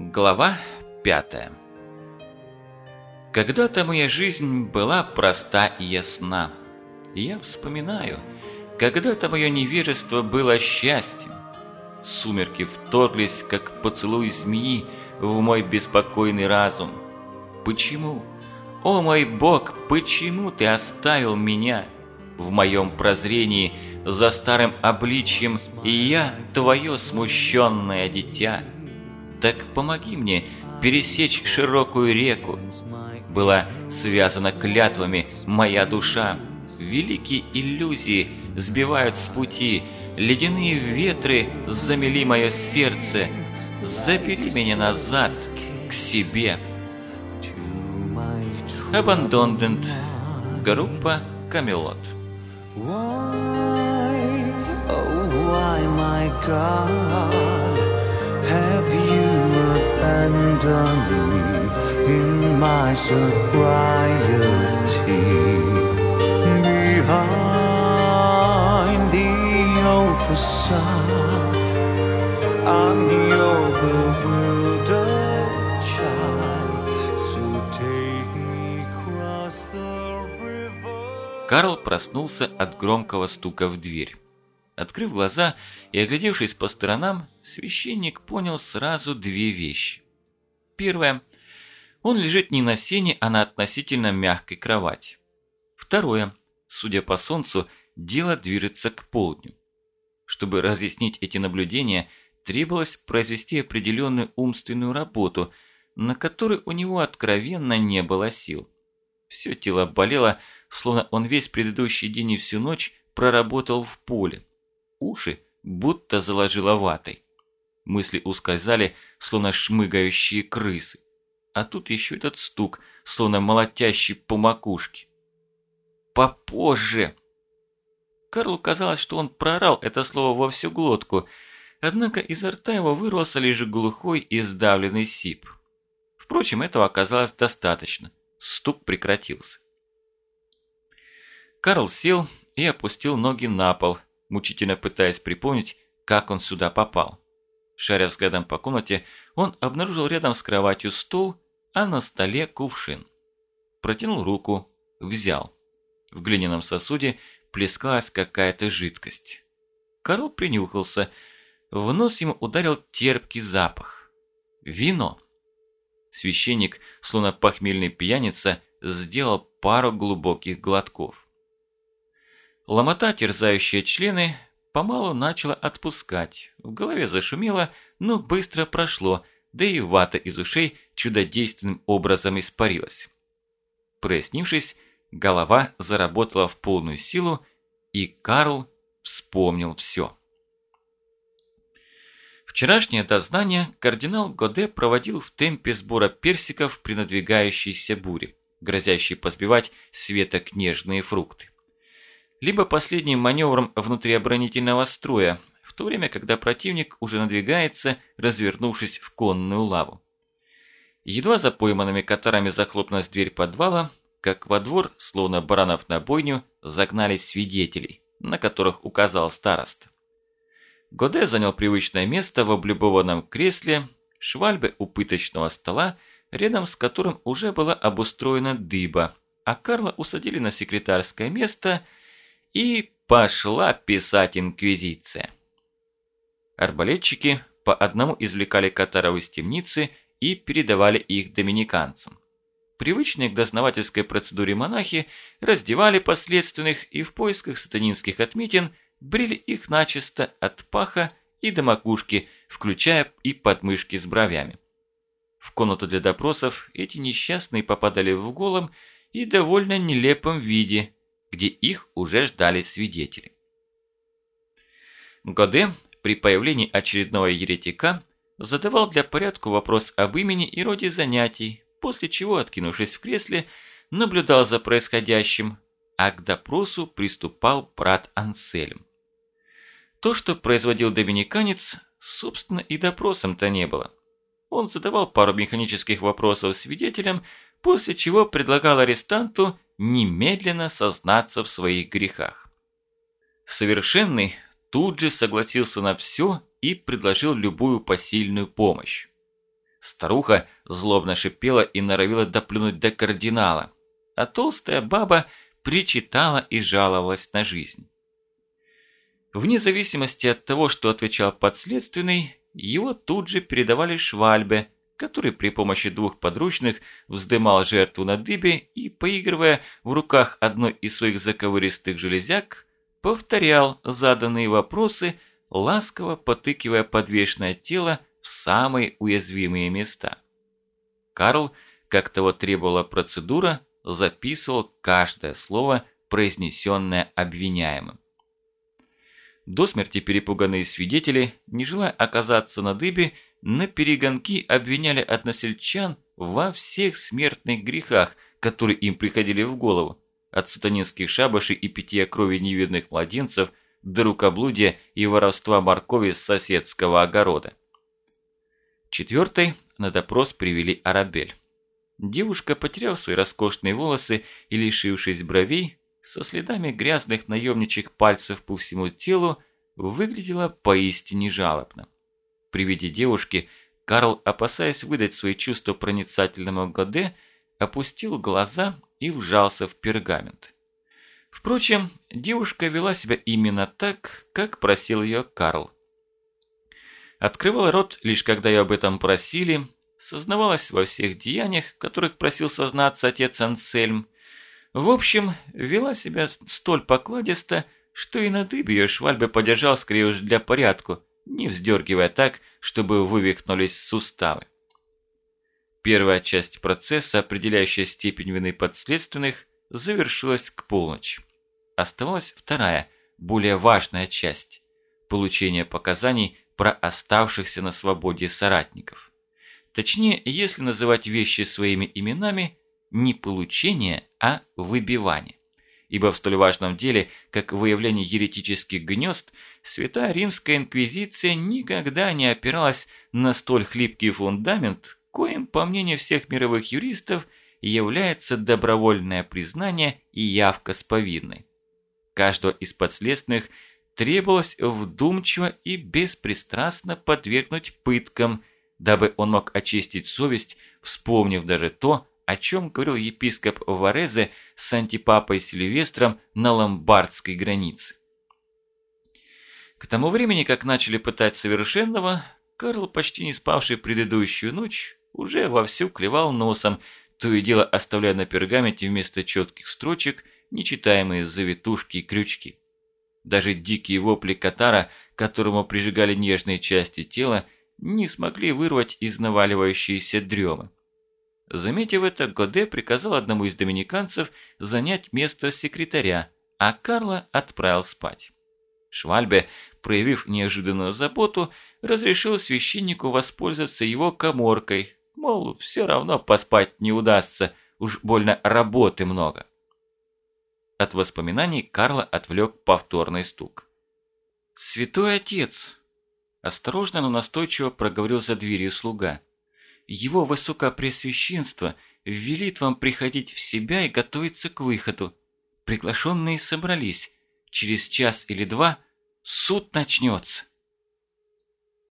Глава пятая Когда-то моя жизнь была проста и ясна. я вспоминаю, когда-то мое невежество было счастьем. Сумерки вторглись, как поцелуй змеи, в мой беспокойный разум. Почему? О мой Бог, почему ты оставил меня? В моем прозрении за старым обличьем, и я твое смущенное дитя так помоги мне пересечь широкую реку. Была связана клятвами моя душа. Великие иллюзии сбивают с пути, ледяные ветры замели мое сердце. Забери меня назад к себе. Abandoned. Группа Камелот. Why, oh why, my God, have you me in my sobriety. Behind the old facade, I'm your bewildered child. So take me across the river. Карл проснулся от громкого стука в дверь. Открыв глаза и оглядевшись по сторонам, священник понял сразу две вещи. Первое. Он лежит не на сене, а на относительно мягкой кровати. Второе. Судя по солнцу, дело движется к полдню. Чтобы разъяснить эти наблюдения, требовалось произвести определенную умственную работу, на которой у него откровенно не было сил. Все тело болело, словно он весь предыдущий день и всю ночь проработал в поле уши будто заложило ватой. Мысли ускользали, словно шмыгающие крысы. А тут еще этот стук, словно молотящий по макушке. «Попозже!» Карлу казалось, что он прорал это слово во всю глотку, однако изо рта его вырвался лишь глухой и сдавленный сип. Впрочем, этого оказалось достаточно. Стук прекратился. Карл сел и опустил ноги на пол, мучительно пытаясь припомнить, как он сюда попал. Шаря взглядом по комнате, он обнаружил рядом с кроватью стул, а на столе кувшин. Протянул руку, взял. В глиняном сосуде плескалась какая-то жидкость. Карл принюхался. В нос ему ударил терпкий запах. Вино. Священник, словно похмельный пьяница, сделал пару глубоких глотков. Ломота, терзающая члены, помалу начала отпускать. В голове зашумело, но быстро прошло, да и вата из ушей чудодейственным образом испарилась. Прояснившись, голова заработала в полную силу, и Карл вспомнил все. Вчерашнее дознание кардинал Годе проводил в темпе сбора персиков при надвигающейся буре, грозящей позбивать светок нежные фрукты либо последним маневром внутриоборонительного строя, в то время, когда противник уже надвигается, развернувшись в конную лаву. Едва за пойманными катарами захлопнулась дверь подвала, как во двор, словно баранов на бойню, загнали свидетелей, на которых указал староста. Годе занял привычное место в облюбованном кресле, швальбе у пыточного стола, рядом с которым уже была обустроена дыба, а Карла усадили на секретарское место – и пошла писать инквизиция. Арбалетчики по одному извлекали катаров из темницы и передавали их доминиканцам. Привычные к дознавательской процедуре монахи раздевали последственных и в поисках сатанинских отметин брили их начисто от паха и до макушки, включая и подмышки с бровями. В комнату для допросов эти несчастные попадали в голом и довольно нелепом виде, где их уже ждали свидетели. Годе при появлении очередного еретика задавал для порядка вопрос об имени и роде занятий, после чего, откинувшись в кресле, наблюдал за происходящим, а к допросу приступал брат Ансельм. То, что производил доминиканец, собственно и допросом-то не было. Он задавал пару механических вопросов свидетелям, после чего предлагал арестанту немедленно сознаться в своих грехах. Совершенный тут же согласился на все и предложил любую посильную помощь. Старуха злобно шипела и норовила доплюнуть до кардинала, а толстая баба причитала и жаловалась на жизнь. Вне зависимости от того, что отвечал подследственный, его тут же передавали Швальбе, который при помощи двух подручных вздымал жертву на дыбе и, поигрывая в руках одной из своих заковыристых железяк, повторял заданные вопросы, ласково потыкивая подвешенное тело в самые уязвимые места. Карл, как того требовала процедура, записывал каждое слово, произнесенное обвиняемым. До смерти перепуганные свидетели, не желая оказаться на дыбе, на перегонки обвиняли односельчан во всех смертных грехах, которые им приходили в голову, от сатанинских шабашей и питья крови невидных младенцев до рукоблудия и воровства моркови с соседского огорода. Четвертой на допрос привели Арабель. Девушка, потеряв свои роскошные волосы и лишившись бровей, со следами грязных наемничьих пальцев по всему телу, выглядела поистине жалобно. При виде девушки Карл, опасаясь выдать свои чувства проницательному Годе, опустил глаза и вжался в пергамент. Впрочем, девушка вела себя именно так, как просил ее Карл. Открывала рот лишь когда ее об этом просили, сознавалась во всех деяниях, которых просил сознаться отец Ансельм. В общем, вела себя столь покладисто, что и на дыбе ее Швальбе подержал скорее уж для порядку, не вздергивая так, чтобы вывихнулись суставы. Первая часть процесса, определяющая степень вины подследственных, завершилась к полночи. Оставалась вторая, более важная часть – получение показаний про оставшихся на свободе соратников. Точнее, если называть вещи своими именами, не получение, а выбивание. Ибо в столь важном деле, как выявление еретических гнезд, Святая Римская Инквизиция никогда не опиралась на столь хлипкий фундамент, коим, по мнению всех мировых юристов, является добровольное признание и явка с повинной. Каждого из подследственных требовалось вдумчиво и беспристрастно подвергнуть пыткам, дабы он мог очистить совесть, вспомнив даже то, о чем говорил епископ Варезе с антипапой Сильвестром на ломбардской границе. К тому времени, как начали пытать совершенного, Карл, почти не спавший предыдущую ночь, уже вовсю клевал носом, то и дело оставляя на пергаменте вместо четких строчек нечитаемые завитушки и крючки. Даже дикие вопли Катара, которому прижигали нежные части тела, не смогли вырвать из наваливающейся дремы. Заметив это, Годе приказал одному из доминиканцев занять место секретаря, а Карла отправил спать. Швальбе, проявив неожиданную заботу, разрешил священнику воспользоваться его коморкой, мол, все равно поспать не удастся, уж больно работы много. От воспоминаний Карла отвлек повторный стук. «Святой отец!» Осторожно, но настойчиво проговорил за дверью слуга. «Его высокопресвященство велит вам приходить в себя и готовиться к выходу. Приглашенные собрались. Через час или два суд начнется».